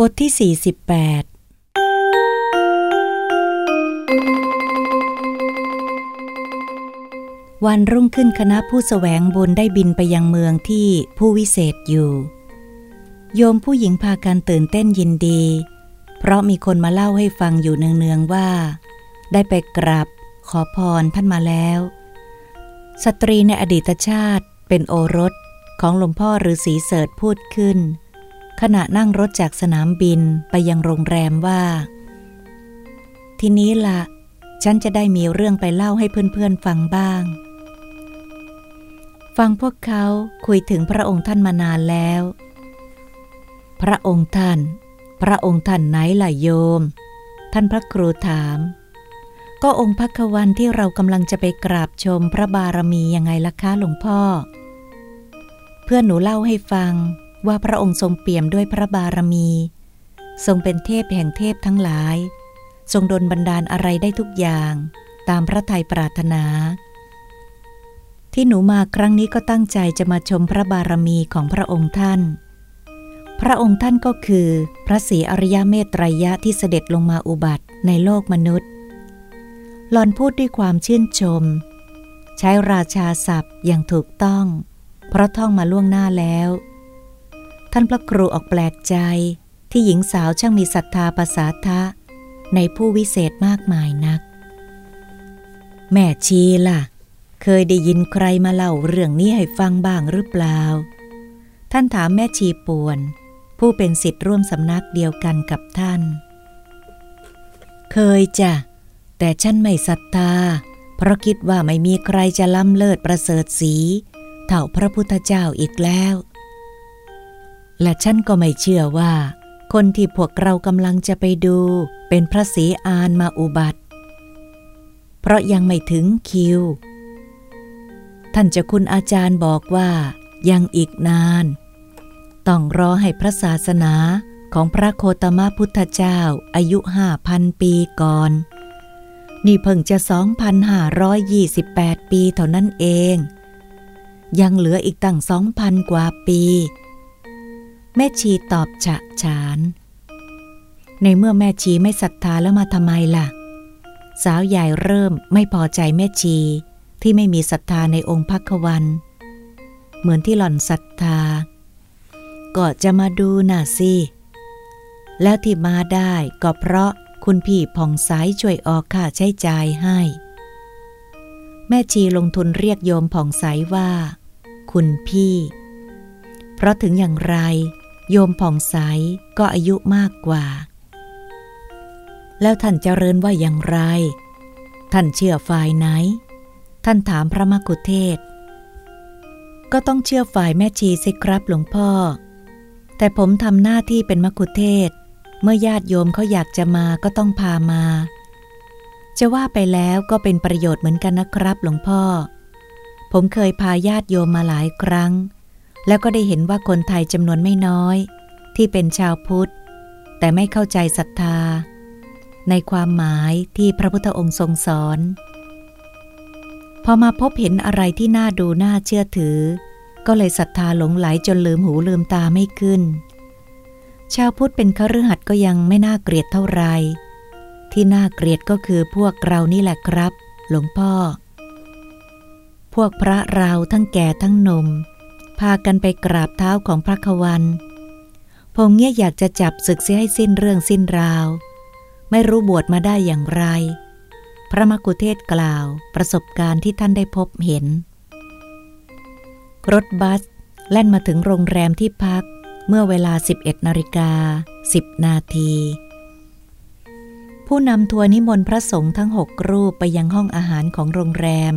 บทที่ 48 วันรุ่งขึ้นคณะผู้สแสวงบุญได้บินไปยังเมืองที่ผู้วิเศษอยู่ โยมผู้หญิงพากันตื่นเต้นยินดี เพราะมีคนมาเล่าให้ฟังอยู่เนืองๆว่า ได้ไปกราบขอพรท่านมาแล้ว สตรีในอดีตชาติเป็นโอรสของหลวงพ่อฤาษีเสดพูดขึ้น ขณะนั่งรถจากสนามบินไปยังโรงแรมว่า ทีนี้ละ ฉันจะได้มีเรื่องไปเล่าให้เพื่อนๆฟังบ้าง ฟังพวกเขาคุยถึงพระองค์ท่านมานานแล้ว พระองค์ท่าน พระองค์ท่านไหนล่ะโยม ท่านพระครูถาม ก็องค์พักวันที่เรากำลังจะไปกราบชมพระบารมียังไงล่ะคะหลวงพ่อ เพื่อนหนูเล่าให้ฟัง ว่าพระองค์ทรงเปี่ยมด้วยพระบารมี ทรงเป็นเทพแห่งเทพทั้งหลาย ทรงดลบันดาลอะไรได้ทุกอย่างตามพระทัยปรารถนา ที่หนูมาครั้งนี้ก็ตั้งใจจะมาชมพระบารมีของพระองค์ท่าน พระองค์ท่านก็คือพระศรีอริยเมตไตรยะที่เสด็จลงมาอุบัติในโลกมนุษย์หลอนพูดด้วยความชื่นชม ใช้ราชาศัพท์อย่างถูกต้อง เพราะท่องมาล่วงหน้าแล้ว ท่านพระครูออกแปลกใจที่หญิงสาวช่างมีศรัทธาภาษาทะ ในผู้วิเศษมากมายนัก แม่ชีล่ะ เคยได้ยินใครมาเล่าเรื่องนี้ให้ฟังบ้างหรือเปล่า ท่านถามแม่ชีป่วน ผู้เป็นสิทธิ์ร่วมสำนักเดียวกันกับท่าน เคยจ้ะ แต่ฉันไม่ศรัทธา เพราะคิดว่าไม่มีใครจะล้ำเลิศประเสริฐสีเท่าพระพุทธเจ้าอีกแล้ว และฉันก็ไม่เชื่อว่า คนที่พวกเรากำลังจะไปดูเป็นพระศรีอานมาอุบัติ เพราะยังไม่ถึงคิว ท่านเจ้าคุณอาจารย์บอกว่ายังอีกนาน ต้องรอให้พระศาสนาของพระโคตมพุทธเจ้าอายุห้าพันปีก่อน นี่เพิ่งจะ 2,528 ปีเท่านั้นเอง ยังเหลืออีกตั้ง 2,000 กว่าปี แม่ชีตอบฉะฉาน ในเมื่อแม่ชีไม่ศรัทธาแล้วมาทำไมล่ะ สาวใหญ่เริ่มไม่พอใจแม่ชีที่ไม่มีศรัทธาในองค์พักวัน เหมือนที่หล่อนศรัทธา ก็จะมาดูน่ะสิ แล้วที่มาได้ก็เพราะคุณพี่ผ่องใสช่วยออกค่าใช้จ่ายให้ แม่ชีลงทุนเรียกโยมผ่องใสว่า คุณพี่ เพราะถึงอย่างไร โยมผ่องใสก็อายุมากกว่า แล้วท่านเจริญว่าอย่างไร ท่านเชื่อฝ่ายไหน ท่านถามพระมกุเทศ ก็ต้องเชื่อฝ่ายแม่ชีสิครับหลวงพ่อ แต่ผมทำหน้าที่เป็นมกุเทศ เมื่อญาติโยมเขาอยากจะมาก็ต้องพามา จะว่าไปแล้วก็เป็นประโยชน์เหมือนกันนะครับหลวงพ่อ ผมเคยพาญาติโยมมาหลายครั้ง แล้วก็ได้เห็นว่าคนไทยจำนวนไม่น้อย ที่เป็นชาวพุทธ แต่ไม่เข้าใจศรัทธา ในความหมายที่พระพุทธองค์ทรงสอน พอมาพบเห็นอะไรที่น่าดูน่าเชื่อถือ ก็เลยศรัทธาหลงไหลจนลืมหูลืมตาไม่ขึ้น ชาวพุทธเป็นคฤหัสถ์ก็ยังไม่น่าเกลียดเท่าไรที่น่าเกลียดก็คือพวกเรานี่แหละครับ หลวงพ่อ พวกพระเราทั้งแก่ทั้งนม พากันไปกราบเท้าของพระควัน พงเงี้ยอยากจะจับศึกเสียให้สิ้นเรื่องสิ้นราว ไม่รู้บวชมาได้อย่างไร พระมกุเทศกล่าวประสบการณ์ที่ท่านได้พบเห็น รถบัสแล่นมาถึงโรงแรมที่พักเมื่อเวลา 11นาฬิกา10 นาที ผู้นำทัวร์นิมนต์พระสงฆ์ทั้งหกรูปไปยังห้องอาหารของโรงแรม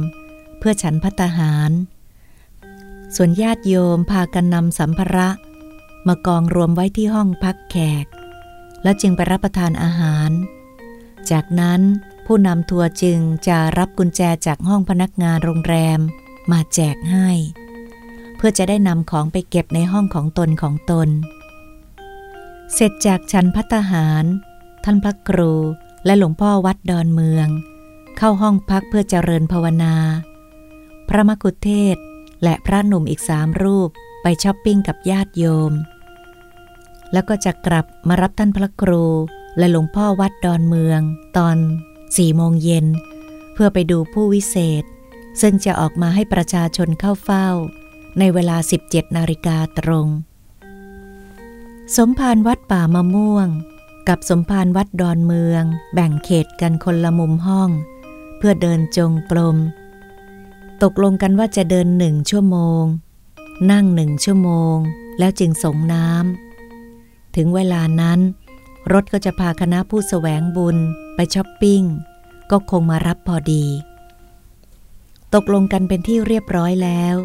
เพื่อฉันพัตหาร ส่วนญาติโยมพากันนำสัมภาระ มากองรวมไว้ที่ห้องพักแขก และจึงไปรับประทานอาหาร จากนั้นผู้นำทัวร์จึงจะรับกุญแจจากห้องพนักงานโรงแรมมาแจกให้ เพื่อจะได้นำของไปเก็บในห้องของตนของตน เสร็จจากชั้นพัตหาร ท่านพระครูและหลวงพ่อวัดดอนเมือง เข้าห้องพักเพื่อเจริญภาวนา พระมกุเทศ และพระหนุ่มอีกสามรูปไปช้อปปิ้งกับญาติโยม แล้วก็จะกลับมารับท่านพระครู และหลวงพ่อวัดดอนเมือง ตอนสี่โมงเย็น เพื่อไปดูผู้วิเศษ ซึ่งจะออกมาให้ประชาชนเข้าเฝ้า ในเวลา 17 นาฬิกาตรง สมภารวัดป่ามะม่วง กับสมภารวัดดอนเมือง แบ่งเขตกันคนละมุมห้อง เพื่อเดินจงกรม ตกลงกันว่าจะเดินหนึ่งชั่วโมง นั่งหนึ่งชั่วโมง แล้วจึงสงน้ำถึงเวลานั้น รถก็จะพาคณะผู้สแสวงบุญไปช้อปปิ้ง ก็คงมารับพอดี ตกลงกันเป็นที่เรียบร้อยแล้ว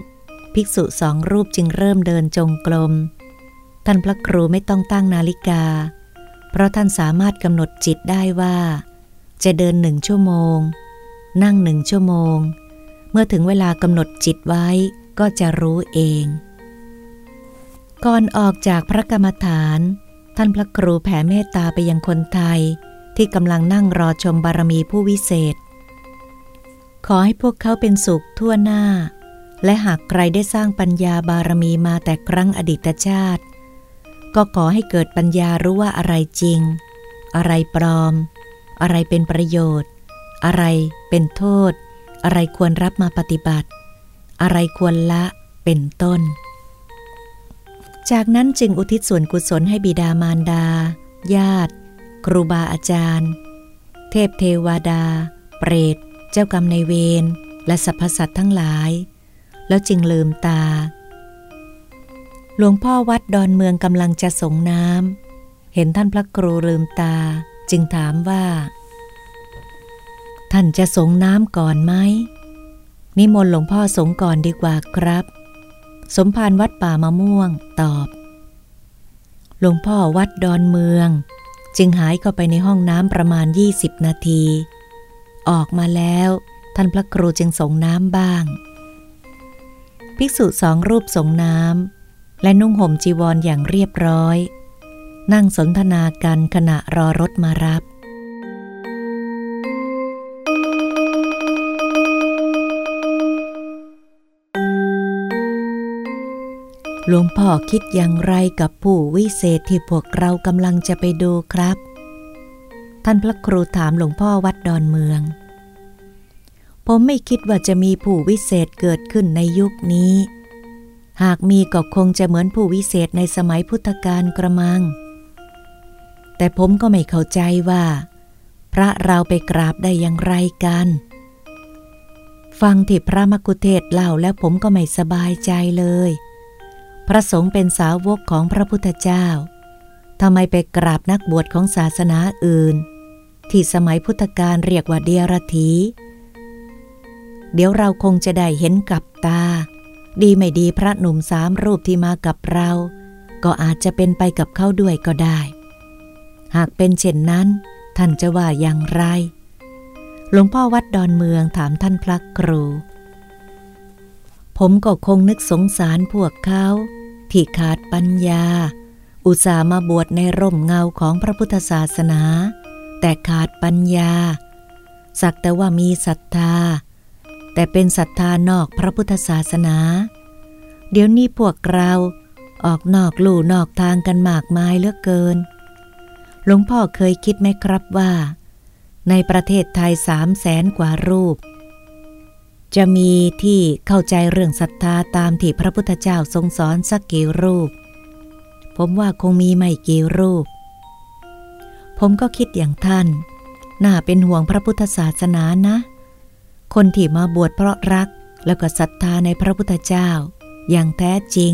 ภิกษุสองรูปจึงเริ่มเดินจงกรมท่านพระครูไม่ต้องตั้งนาฬิกา เพราะท่านสามารถกำหนดจิตได้ว่า จะเดินหนึ่งชั่วโมง นั่งหนึ่งชั่วโมง เมื่อถึงเวลากำหนดจิตไว้ก็จะรู้เอง ก่อนออกจากพระกรรมฐาน ท่านพระครูแผ่เมตตาไปยังคนไทย ที่กำลังนั่งรอชมบารมีผู้วิเศษ ขอให้พวกเขาเป็นสุขทั่วหน้า และหากใครได้สร้างปัญญาบารมีมาแต่ครั้งอดีตชาติ ก็ขอให้เกิดปัญญารู้ว่าอะไรจริง อะไรปลอม อะไรเป็นประโยชน์ อะไรเป็นโทษ อะไรควรรับมาปฏิบัติ อะไรควรละเป็นต้น จากนั้นจึงอุทิศส่วนกุศลให้บิดามารดา ญาติ ครูบาอาจารย์ เทพเทวดา เปรต เจ้ากรรมในเวร และสรรพสัตว์ทั้งหลาย แล้วจึงลืมตา หลวงพ่อวัดดอนเมืองกำลังจะสงน้ำเห็นท่านพระครูลืมตา จึงถามว่า ท่านจะสงน้ำก่อนไหมนิมนต์หลวงพ่อสงก่อนดีกว่าครับ สมภารวัดป่ามะม่วงตอบ หลวงพ่อวัดดอนเมือง จึงหายเข้าไปในห้องน้ำประมาณ 20 นาที ออกมาแล้วท่านพระครูจึงสงน้ำบ้าง ภิกษุสองรูปสงน้ำและนุ่งห่มจีวรออย่างเรียบร้อย นั่งสนทนากันขณะรอรถมารับ หลวงพ่อคิดอย่างไรกับผู้วิเศษที่พวกเรากำลังจะไปดูครับ ท่านพระครูถามหลวงพ่อวัดดอนเมือง ผมไม่คิดว่าจะมีผู้วิเศษเกิดขึ้นในยุคนี้ หากมีก็คงจะเหมือนผู้วิเศษในสมัยพุทธกาลกระมัง แต่ผมก็ไม่เข้าใจว่า พระเราไปกราบได้อย่างไรกัน ฟังที่พระมกุเทศเล่าแล้วผมก็ไม่สบายใจเลย พระสงฆ์เป็นสาวกของพระพุทธเจ้าทำไมไปกราบนักบวชของศาสนาอื่น ที่สมัยพุทธกาลเรียกว่าเดียรถีเดี๋ยวเราคงจะได้เห็นกับตา ดีไม่ดีพระหนุ่มสามรูปที่มากับเรา ก็อาจจะเป็นไปกับเขาด้วยก็ได้ หากเป็นเช่นนั้น ท่านจะว่าอย่างไร หลวงพ่อวัดดอนเมืองถามท่านพระครู ผมก็คงนึกสงสารพวกเขาที่ขาดปัญญา อุตส่าห์มาบวชในร่มเงาของพระพุทธศาสนา แต่ขาดปัญญา สักแต่ว่ามีศรัทธา แต่เป็นศรัทธานอกพระพุทธศาสนา เดี๋ยวนี้พวกเราออกนอกลู่นอกทางกันมากมายเหลือเกิน หลวงพ่อเคยคิดไหมครับว่า ในประเทศไทยสามแสนกว่ารูป จะมีที่เข้าใจเรื่องศรัทธาตามที่พระพุทธเจ้าทรงสอนสักกี่รูป ผมว่าคงมีไม่กี่รูป ผมก็คิดอย่างท่าน น่าเป็นห่วงพระพุทธศาสนานะ คนที่มาบวชเพราะรักแล้วก็ศรัทธาในพระพุทธเจ้า อย่างแท้จริง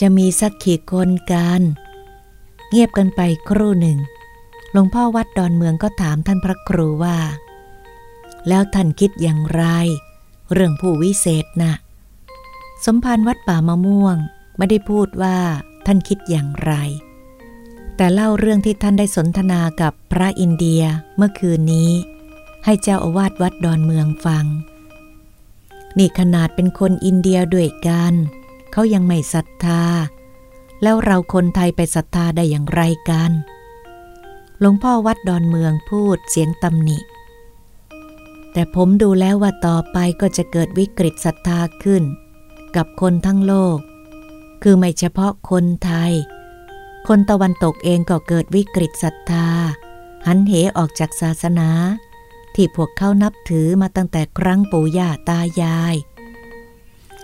จะมีสักขีคนกันเงียบกันไปครู่หนึ่งหลวงพ่อวัดดอนเมืองก็ถามท่านพระครูว่า แล้วท่านคิดอย่างไร เรื่องผู้วิเศษนะ่ะสมภารวัดป่ามะม่วงไม่ได้พูดว่าท่านคิดอย่างไร แต่เล่าเรื่องที่ท่านได้สนทนากับพระอินเดียเมื่อคืนนี้ ให้เจ้าอาวาสวัดดอนเมืองฟัง นี่ขนาดเป็นคนอินเดียด้วยกัน เขายังไม่ศรัทธา แล้วเราคนไทยไปศรัทธาได้อย่างไรกัน หลวงพ่อวัดดอนเมืองพูดเสียงตำหนิ แต่ผมดูแล้วว่าต่อไปก็จะเกิดวิกฤตศรัทธาขึ้น กับคนทั้งโลก คือไม่เฉพาะคนไทย คนตะวันตกเองก็เกิดวิกฤตศรัทธา หันเหออกจากศาสนา ที่พวกเขานับถือมาตั้งแต่ครั้งปู่ย่าตายาย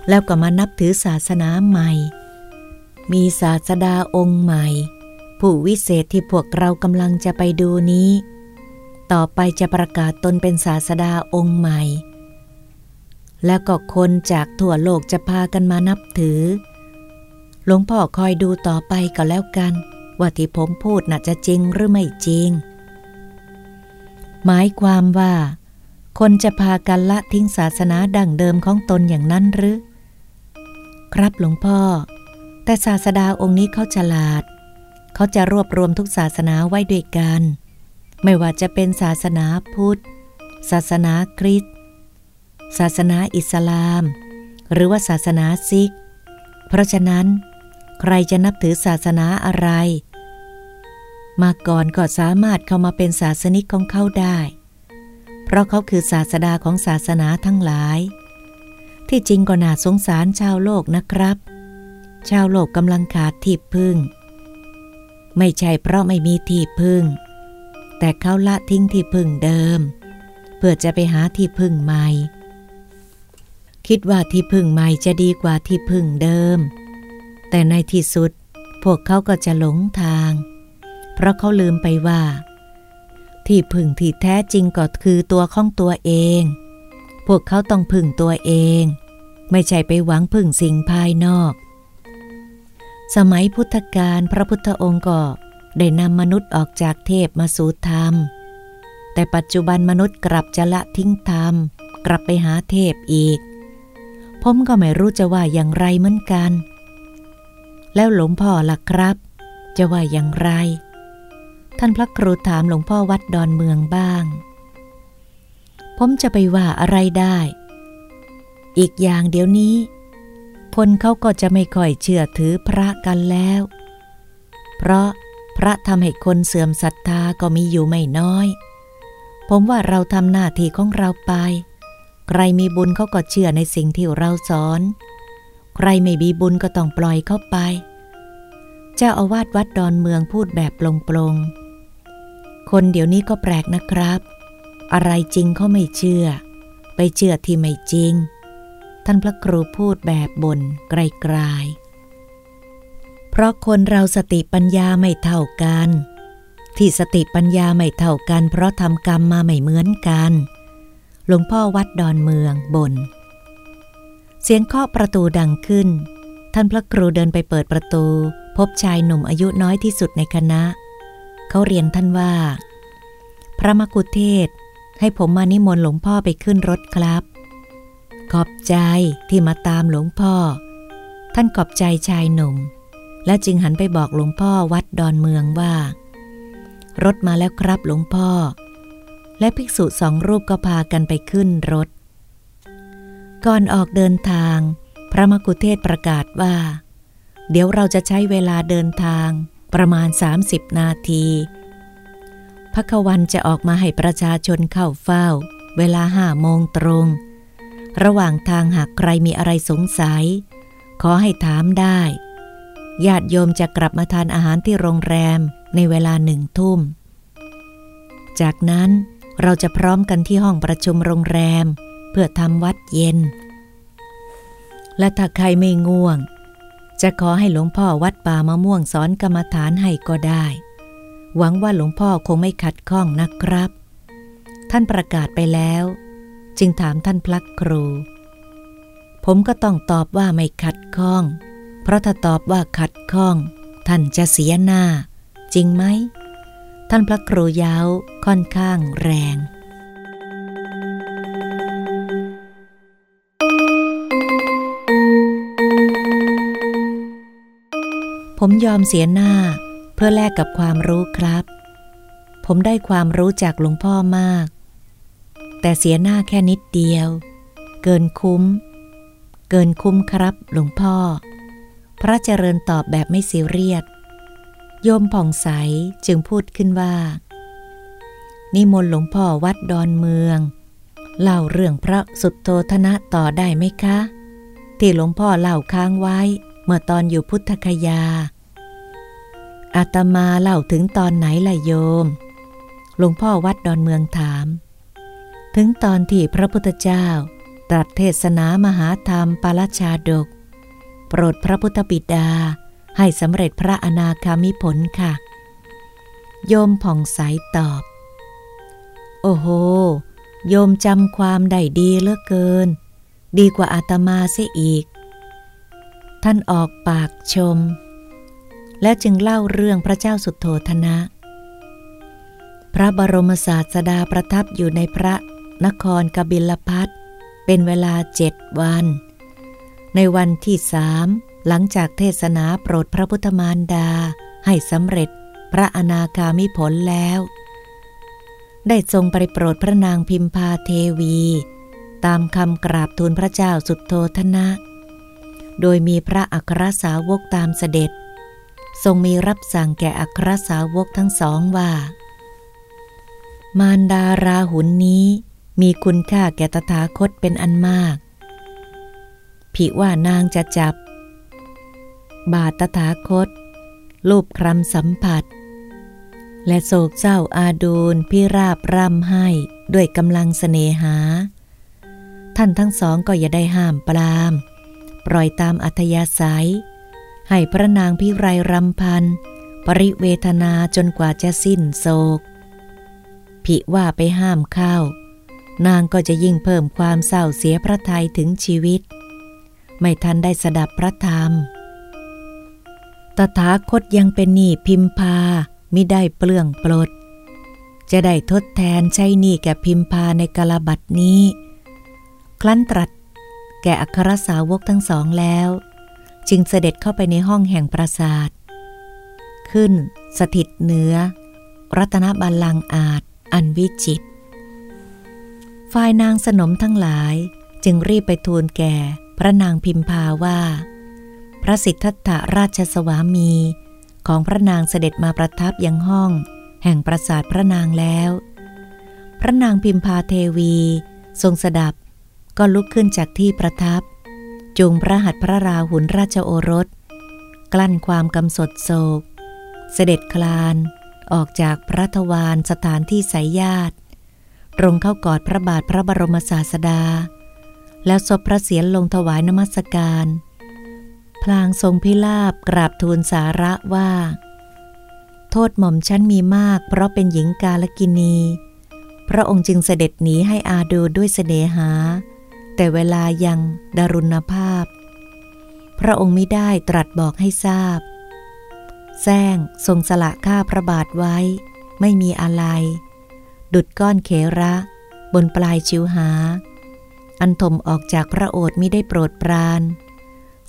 แล้วก็มานับถือศาสนาใหม่ มีศาสดาองค์ใหม่ ผู้วิเศษที่พวกเรากำลังจะไปดูนี้ ต่อไปจะประกาศตนเป็นศาสดาองค์ใหม่ แล้วก็คนจากทั่วโลกจะพากันมานับถือ หลวงพ่อคอยดูต่อไปก็แล้วกัน ว่าที่ผมพูดน่ะจะจริงหรือไม่จริง หมายความว่า คนจะพากันละทิ้งศาสนาดั้งเดิมของตนอย่างนั้นหรือ ครับหลวงพ่อ แต่ศาสดาองค์นี้เขาฉลาด เขาจะรวบรวมทุกศาสนาไว้ด้วยกัน ไม่ว่าจะเป็นศาสนาพุทธ ศาสนาคริสต์ศาสนาอิสลาม หรือว่าศาสนาซิก เพราะฉะนั้น ใครจะนับถือศาสนาอะไร มาก่อนก็สามารถเข้ามาเป็นศาสนิกของเขาได้ เพราะเขาคือศาสดาของศาสนาทั้งหลาย ที่จริงก็น่าสงสารชาวโลกนะครับ ชาวโลกกำลังขาดที่พึ่ง ไม่ใช่เพราะไม่มีที่พึ่ง แต่เขาละทิ้งที่พึ่งเดิม เพื่อจะไปหาที่พึ่งใหม่ คิดว่าที่พึ่งใหม่จะดีกว่าที่พึ่งเดิม แต่ในที่สุดพวกเขาก็จะหลงทาง เพราะเขาลืมไปว่า ที่พึ่งที่แท้จริงก็คือตัวของตัวเอง พวกเขาต้องพึ่งตัวเอง ไม่ใช่ไปหวังพึ่งสิ่งภายนอก สมัยพุทธกาลพระพุทธองค์ก็ ได้นำมนุษย์ออกจากเทพมาสู่ธรรม แต่ปัจจุบันมนุษย์กลับจะละทิ้งธรรม กลับไปหาเทพอีก ผมก็ไม่รู้จะว่าอย่างไรเหมือนกัน แล้วหลวงพ่อล่ะครับ จะว่าอย่างไร ท่านพระครูถามหลวงพ่อวัดดอนเมืองบ้าง ผมจะไปว่าอะไรได้ อีกอย่างเดี๋ยวนี้ คนเขาก็จะไม่ค่อยเชื่อถือพระกันแล้ว เพราะ พระทำให้คนเสื่อมศรัทธาก็มีอยู่ไม่น้อย ผมว่าเราทำหน้าที่ของเราไป ใครมีบุญเขาก็เชื่อในสิ่งที่เราสอน ใครไม่มีบุญก็ต้องปล่อยเข้าไป เจ้าอาวาสวัดดอนเมืองพูดแบบปลงๆคนเดี๋ยวนี้ก็แปลกนะครับ อะไรจริงเขาไม่เชื่อ ไปเชื่อที่ไม่จริง ท่านพระครูพูดแบบบนไกลๆ ราะคนเราสติปัญญาไม่เท่ากัน ที่สติปัญญาไม่เท่ากัน เพราะทำกรรมมาไม่เหมือนกัน หลวงพ่อวัดดอนเมืองบน เสียงเคาะประตูดังขึ้น ท่านพระครูเดินไปเปิดประตู พบชายหนุ่มอายุน้อยที่สุดในคณะ เขาเรียนท่านว่า พระมกุเทศ ให้ผมมานิมนต์หลวงพ่อไปขึ้นรถครับ ขอบใจที่มาตามหลวงพ่อ ท่านขอบใจชายหนุ่ม และจึงหันไปบอกหลวงพ่อวัดดอนเมืองว่า รถมาแล้วครับหลวงพ่อ และภิกษุสองรูปก็พากันไปขึ้นรถ ก่อนออกเดินทาง พระมกุเทศประกาศว่า เดี๋ยวเราจะใช้เวลาเดินทางประมาณ 30 นาทีพระควันจะออกมาให้ประชาชนเข้าเฝ้า เวลาห้าโมงตรง ระหว่างทางหากใครมีอะไรสงสัย ขอให้ถามได้ ญาติโยมจะกลับมาทานอาหารที่โรงแรมในเวลาหนึ่งทุ่ม จากนั้นเราจะพร้อมกันที่ห้องประชุมโรงแรม เพื่อทำวัดเย็น และถ้าใครไม่ง่วง จะขอให้หลวงพ่อวัดป่ามะม่วงสอนกรรมฐานให้ก็ได้ หวังว่าหลวงพ่อคงไม่ขัดข้องนะครับ ท่านประกาศไปแล้ว จึงถามท่านพลักครู ผมก็ต้องตอบว่าไม่ขัดข้อง เพราะถ้าตอบว่าขัดข้อง ท่านจะเสียหน้า จริงไหม ท่านพระครูยาวค่อนข้างแรง ผมยอมเสียหน้าเพื่อแลกกับความรู้ครับ ผมได้ความรู้จากหลวงพ่อมาก แต่เสียหน้าแค่นิดเดียว เกินคุ้ม เกินคุ้มครับหลวงพ่อ พระเจริญตอบแบบไม่เสียเรียดโยมผ่องใสจึงพูดขึ้นว่า นิมนต์หลวงพ่อวัดดอนเมือง เล่าเรื่องพระสุดโทธนะต่อได้ไหมคะ ที่หลวงพ่อเล่าค้างไว้ เมื่อตอนอยู่พุทธคยา อาตมาเล่าถึงตอนไหนล่ะโยม หลวงพ่อวัดดอนเมืองถาม ถึงตอนที่พระพุทธเจ้า ตรัสเทศนามหาธรรมปาลชาดก โปรดพระพุทธบิดา ให้สำเร็จพระอนาคามิผลค่ะ โยมผ่องใสตอบ โอ้โห โยมจำความได้ดีเหลือเกิน ดีกว่าอาตมาเสียอีก ท่านออกปากชม แล้วจึงเล่าเรื่องพระเจ้าสุโทธนะ พระบรมศาสดาประทับอยู่ในพระนครกบิลพัทเป็นเวลาเจ็ดวัน ในวันที่สามหลังจากเทศนาโปรดพระพุทธมารดา ให้สำเร็จพระอนาคามิผลแล้ว ได้ทรงไปโปรดพระนางพิมพาเทวี ตามคำกราบทูลพระเจ้าสุดโททนะ โดยมีพระอัครสาวกตามเสด็จ ทรงมีรับสั่งแก่อัครสาวกทั้งสองว่า มารดาราหุนนี้มีคุณค่าแก่ตถาคตเป็นอันมาก ผิว่านางจะจับ บาทตถาคต รูปครำสัมผัส และโศกเศร้าอาดูลพิราบร่ำให้ด้วยกำลังสเสน่หา ท่านทั้งสองก็อย่าได้ห้ามปราม ปล่อยตามอัธยาศัย ให้พระนางพิไรรำพัน ปริเวทนาจนกว่าจะสิ้นโศก ผิว่าไปห้ามเข้านางก็จะยิ่งเพิ่มความเศร้าเสียพระทัยถึงชีวิต ไม่ทันได้สดับพระธรรม ตถาคตยังเป็นหนี้พิมพามิได้เปลื้องปลด จะได้ทดแทนใช้หนี้แก่พิมพาในกาลบัดนี้ครั้นตรัสแก่อัครสาวกทั้งสองแล้ว จึงเสด็จเข้าไปในห้องแห่งปราสาท ขึ้นสถิตเหนือ รัตนบัลลังอาจอันวิจิตฝ่ายนางสนมทั้งหลายจึงรีบไปทูลแก่ พระนางพิมพาว่า พระสิทธัตถราชสวามีของพระนางเสด็จมาประทับยังห้อง แห่งปราสาทพระนางแล้ว พระนางพิมพาเทวี ทรงสดับก็ลุกขึ้นจากที่ประทับ จูงพระหัตถ์พระราหุลราชโอรส กลั้นความกำสดโศก เสด็จคลาน ออกจากพระทวารสถานที่สายญาติ ตรงเข้ากอดพระบาทพระบรมศาสดา แล้วศพพระเศียรลงถวายนมัสการ พลางทรงพิลาบกราบทูลสาระว่า โทษหม่อมชั้นมีมาก เพราะเป็นหญิงกาลกินี พระองค์จึงเสด็จหนีให้อาดูด้วยเสน่หา แต่เวลายังดารุณภาพ พระองค์ไม่ได้ตรัสบอกให้ทราบ แซงทรงสละข้าพระบาทไว้ ไม่มีอะไร ดุดก้อนเขระ บนปลายชิวหา อันถมออกจากพระโอษฐ์มิได้โปรดปราน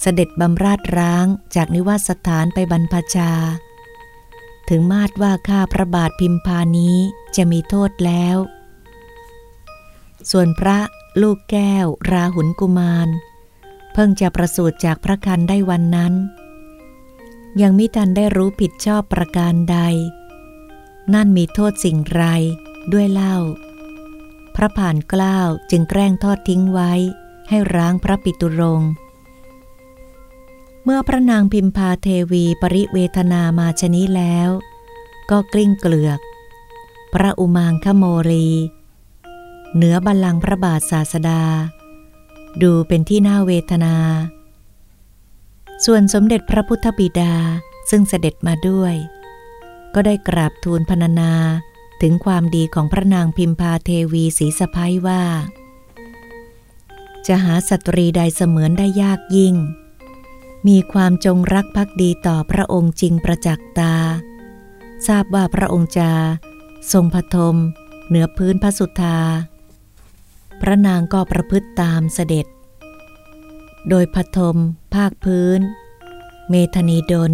เสด็จบำราชร้างจากนิวาสถานไปบรรพชา ถึงมาดว่าข้าพระบาทพิมพานี้จะมีโทษแล้ว ส่วนพระลูกแก้ว ราหุลกุมาร เพิ่งจะประสูติจากพระคันได้วันนั้น ยังมิทันได้รู้ผิดชอบประการใด นั่นมีโทษสิ่งไรด้วยเล่า พระผ่านกล้าวจึงแกล้งทอดทิ้งไว้ ให้ร้างพระปิตุรงเมื่อพระนางพิมพาเทวีปริเวทนามาชนี้แล้ว ก็กลิ้งเกลือก พระอุมางคโมรี เหนือบัลลังก์พระบาทศาสดา ดูเป็นที่น่าเวทนา ส่วนสมเด็จพระพุทธบิดาซึ่งเสด็จมาด้วย ก็ได้กราบทูลพรรณนา ถึงความดีของพระนางพิมพาเทวีสีสะพ้ายว่า จะหาสตรีใดเสมือนได้ยากยิ่ง มีความจงรักภักดีต่อพระองค์จริงประจักษ์ตา ทราบว่าพระองค์จะทรงพทม เหนือพื้นพระสุธา พระนางก็ประพฤติตามเสด็จ โดยพทม ภาคพื้น เมธนีดล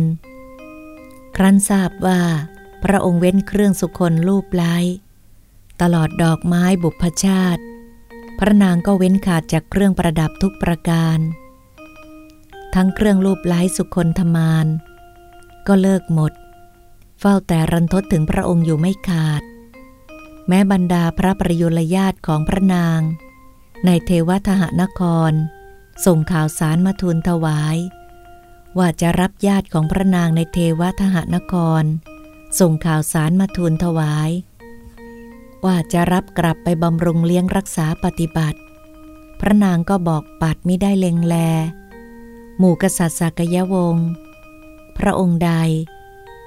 ครั้นทราบว่า ระองค์เว้นเครื่องสุคนรูปไล้ตลอดดอกไม้บุพชาติ พระนางก็เว้นขาดจากเครื่องประดับทุกประการ ทั้งเครื่องรูปไล้สุคนธมาน ก็เลิกหมด เฝ้าแต่รันทดถึงพระองค์อยู่ไม่ขาด แม้บรรดาพระประยุรญาติของพระนาง ในเทวทหนคร ส่งข่าวสารมาทูลถวาย ว่าจะรับญาติของพระนางในเทวทหานคร ส่งข่าวสารมาทูลถวาย ว่าจะรับกลับไปบำรุงเลี้ยงรักษาปฏิบัติ พระนางก็บอกปัดไม่ได้เลงแล หมู่กษัตริย์สักยวงศ์ พระองค์ใด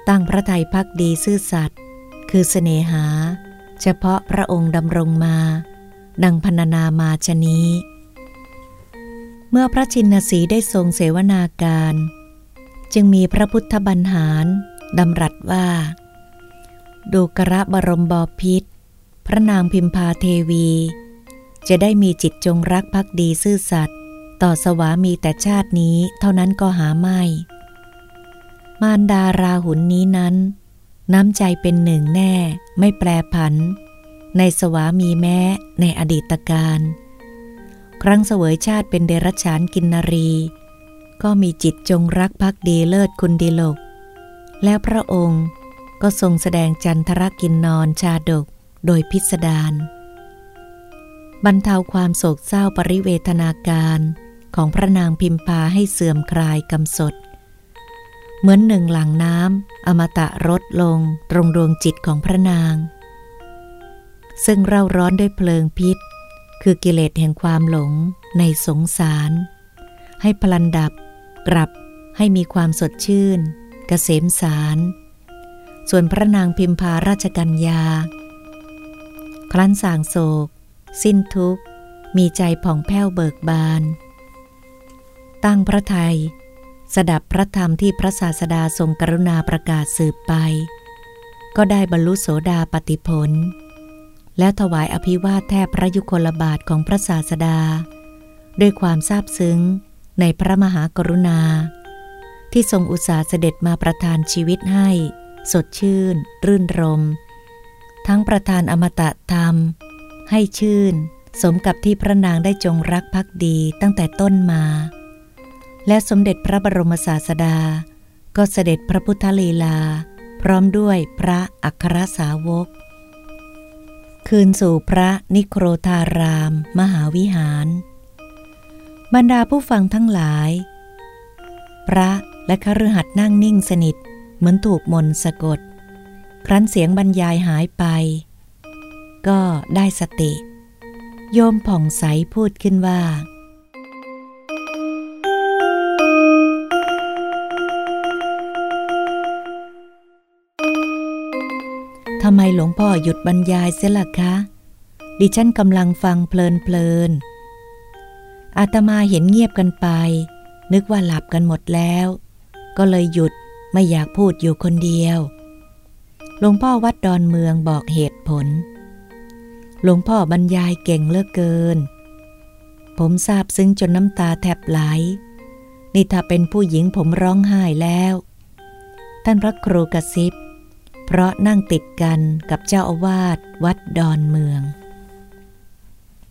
ตั้งพระทัยพักดีซื่อสัตย์คือเสน่หา เฉพาะพระองค์ดำรงมา ดังพรรณนามาชนี้ เมื่อพระชินสีได้ทรงเสวนาการ จึงมีพระพุทธบัญหารดำรัสว่า ดูกระบรมบพิษ พระนางพิมพาเทวี จะได้มีจิตจงรักภักดีซื่อสัตย์ต่อสวามีแต่ชาตินี้เท่านั้นก็หาไม่ มารดาราหุนนี้นั้น น้ำใจเป็นหนึ่งแน่ไม่แปรผัน ในสวามีแม้ในอดีตการ ครั้งเสวยชาติเป็นเดรัจฉานกินนรี ก็มีจิตจงรักภักดีเลิศคุณดีโลก แล้วพระองค์ ก็ทรงแสดงจันทรกินนอนชาดกโดยพิสดารบรรเทาความโศกเศร้าปริเวทนาการของพระนางพิมพาให้เสื่อมคลายกำสด เหมือนหนึ่งหลังน้ำอมตะรดลงตรงดวงจิตของพระนาง ซึ่งเร่าร้อนด้วยเพลิงพิษ คือกิเลสแห่งความหลงในสงสาร ให้พลันดับ กลับให้มีความสดชื่นกเกษมสาร ส่วนพระนางพิมพาราชกัญญา ครั้นสางโศก สิ้นทุกข์ มีใจผ่องแผ้วเบิกบาน ตั้งพระไทย สดับพระธรรมที่พระศาสดาทรงกรุณาประกาศสืบไป ก็ได้บรรลุโสดาปติผล แล้วถวายอภิวาทแทบพระยุคลบาทของพระศาสดา ด้วยความซาบซึ้งในพระมหากรุณา ที่ทรงอุตสาห์เสด็จมาประทานชีวิตให้ สดชื่น รื่นรม ทั้งประทานอมตะธรรม ให้ชื่น สมกับที่พระนางได้จงรักภักดีตั้งแต่ต้นมา และสมเด็จพระบรมศาสดา ก็เสด็จพระพุทธลีลา พร้อมด้วยพระอัครสาวก คืนสู่พระนิโครธาราม มหาวิหาร บรรดาผู้ฟังทั้งหลาย พระและคฤหัสถ์นั่งนิ่งสนิท เหมือนถูกมนต์สะกด ครั้นเสียงบรรยายหายไป ก็ได้สติ โยมผ่องใสพูดขึ้นว่า ทำไมหลวงพ่อหยุดบรรยายเสียล่ะคะ ดิฉันกำลังฟังเพลินเพลินอาตมาเห็นเงียบกันไป นึกว่าหลับกันหมดแล้ว ก็เลยหยุด ไม่อยากพูดอยู่คนเดียว หลวงพ่อวัดดอนเมืองบอกเหตุผล หลวงพ่อบรรยายเก่งเลือกเกิน ผมทราบซึ้งจนน้ำตาแทบไหล นี่ถ้าเป็นผู้หญิงผมร้องไห้แล้ว ท่านพระครูกระซิบ เพราะนั่งติดกันกับเจ้าอาวาสวัดดอนเมือง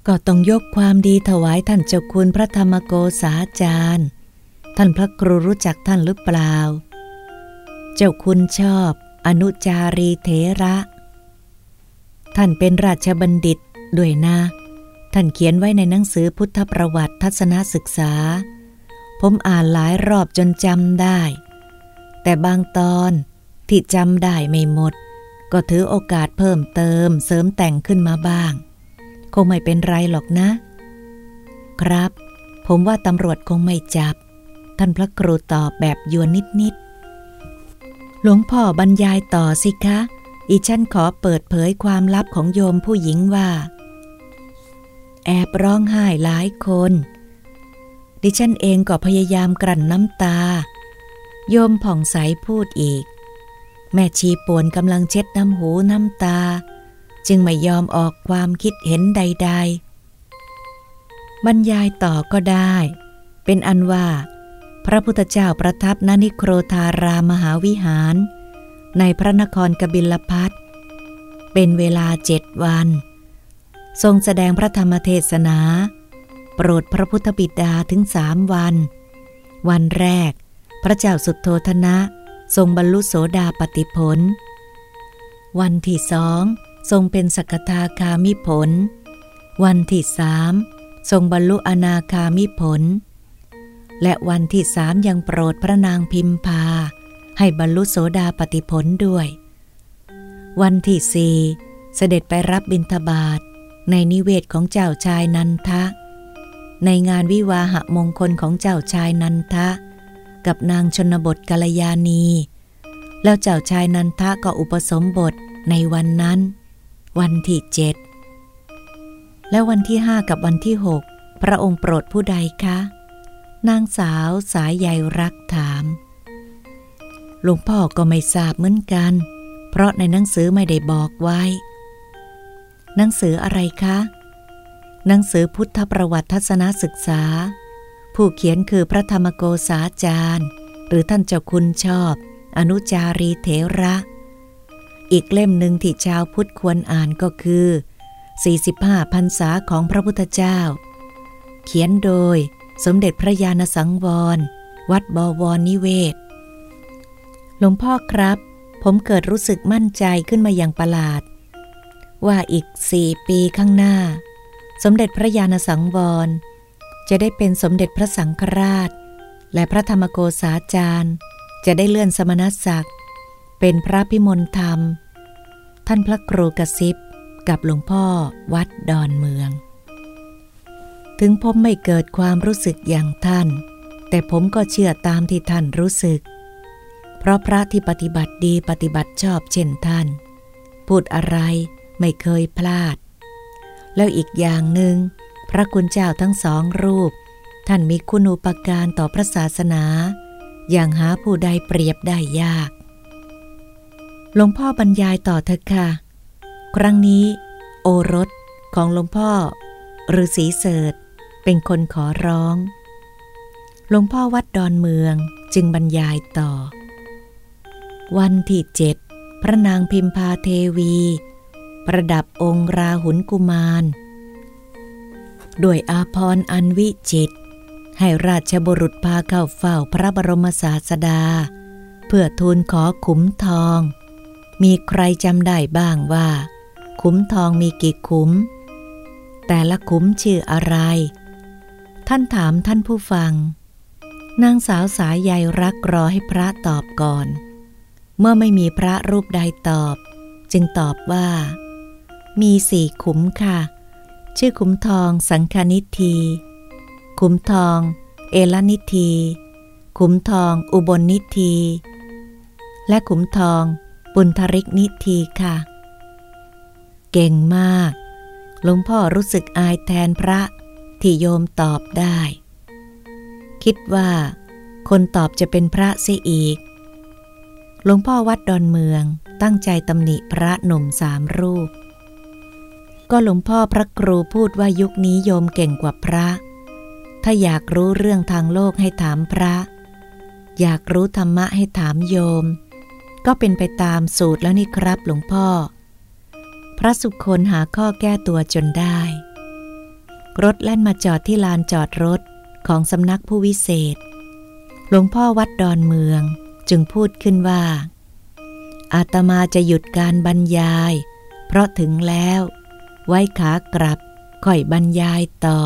ก็ต้องยกความดีถวายท่านเจ้าคุณพระธรรมโกษาจารย์ ท่านพระครูรู้จักท่านหรือเปล่า เจ้าคุณชอบอนุจารีเถระ ท่านเป็นราชบัณฑิตด้วยนะ ท่านเขียนไว้ในหนังสือพุทธประวัติทัศนศึกษา ผมอ่านหลายรอบจนจำได้ แต่บางตอนที่จำได้ไม่หมด ก็ถือโอกาสเพิ่มเติมเสริมแต่งขึ้นมาบ้าง คงไม่เป็นไรหรอกนะ ครับ ผมว่าตำรวจคงไม่จับ ท่านพระครูตอบแบบยวนนิดๆ หลวงพ่อบรรยายต่อสิคะ อีฉันขอเปิดเผยความลับของโยมผู้หญิงว่า แอบร้องไห้หลายคน ดิฉันเองก็พยายามกลั่นน้ำตา โยมผ่องใสพูดอีก แม่ชีป่วนกำลังเช็ดน้ำหูน้ำตา จึงไม่ยอมออกความคิดเห็นใด ๆ บรรยายต่อก็ได้ เป็นอันว่า พระพุทธเจ้าประทับณนิโครธารามหาวิหาร ในพระนครกบิลพัทเป็นเวลาเจ็ดวัน ทรงแสดงพระธรรมเทศนา โปรดพระพุทธบิดาถึงสามวัน วันแรก พระเจ้าสุดโททนะ ทรงบรรลุโสดาปติผล วันที่สองทรงเป็นสกทาคามิผล วันที่สามทรงบรรลุอนาคามิผล และวันที่สามยังโปรดพระนางพิมพา ให้บรรลุโสดาปติผลด้วย วันที่สี่เสด็จไปรับบิณฑบาตในนิเวศของเจ้าชายนันทะ ในงานวิวาหะมงคลของเจ้าชายนันทะ กับนางชนบทกาลยานี แล้วเจ้าชายนันทะก็อุปสมบทในวันนั้น วันที่เจ็ดและวันที่ห้ากับวันที่หกพระองค์โปรดผู้ใดคะ นางสาวสายใยรักถาม หลวงพ่อก็ไม่ทราบเหมือนกัน เพราะในหนังสือไม่ได้บอกไว้ หนังสืออะไรคะ หนังสือพุทธประวัติทัศนศึกษา ผู้เขียนคือพระธรรมโกษาจารย์ หรือท่านเจ้าคุณชอบ อนุจารีเถระ อีกเล่มหนึ่งที่ชาวพุทธควรอ่านก็คือ 45พรรษาของพระพุทธเจ้า เขียนโดย สมเด็จพระยาณสังวร วัดบวรนิเวศ หลวงพ่อครับ ผมเกิดรู้สึกมั่นใจขึ้นมาอย่างประหลาด ว่าอีกสี่ปีข้างหน้า สมเด็จพระยาณสังวร จะได้เป็นสมเด็จพระสังฆราช และพระธรรมโกษาจารย์ จะได้เลื่อนสมณศักดิ์เป็นพระพิมลธรรม ท่านพระครูกระซิบกับหลวงพ่อวัดดอนเมือง ถึงผมไม่เกิดความรู้สึกอย่างท่าน แต่ผมก็เชื่อตามที่ท่านรู้สึก เพราะพระที่ปฏิบัติดีปฏิบัติชอบเช่นท่าน พูดอะไรไม่เคยพลาด แล้วอีกอย่างหนึง่งพระคุณเจ้าทั้งสองรูป ท่านมีคุณูปการต่อพระศาสนา อย่างหาผู้ใดเปรียบได้ยาก หลวงพ่อบรรยายต่อเถอะค่ะ ครั้งนี้ โอรสของหลวงพ่อฤาษีเสด เป็นคนขอร้อง หลวงพ่อวัดดอนเมืองจึงบรรยายต่อ วันที่เจ็ดพระนางพิมพาเทวี ประดับองค์ราหุลกุมารด้วยอาพรอันวิจิต ให้ราชบุรุษพาเข้าเฝ้าพระบรมศาสดา เพื่อทูลขอขุมทอง มีใครจำได้บ้างว่า ขุมทองมีกี่ขุม แต่ละขุมชื่ออะไร ท่านถามท่านผู้ฟัง นางสาวสายใยรักรอให้พระตอบก่อน เมื่อไม่มีพระรูปใดตอบ จึงตอบว่า มีสี่ขุมค่ะ ชื่อขุมทองสังคานิทีขุมทอง เอลนิทีขุมทองอุบลนิทีและขุมทองปุณธริกนิทีค่ะ เก่งมาก หลวงพ่อรู้สึกอายแทนพระ ที่โยมตอบได้ คิดว่า คนตอบจะเป็นพระเสียอีก หลวงพ่อวัดดอนเมืองตั้งใจตำหนิพระหนุ่มสามรูป ก็หลวงพ่อพระครูพูดว่ายุคนี้โยมเก่งกว่าพระ ถ้าอยากรู้เรื่องทางโลกให้ถามพระ อยากรู้ธรรมะให้ถามโยม ก็เป็นไปตามสูตรแล้วนี่ครับหลวงพ่อ พระสุคนหาข้อแก้ตัวจนได้ รถแล่นมาจอดที่ลานจอดรถของสำนักผู้วิเศษ หลวงพ่อวัดดอนเมืองจึงพูดขึ้นว่า อาตมาจะหยุดการบรรยาย เพราะถึงแล้ว ไว้ขากลับค่อยบรรยายต่อ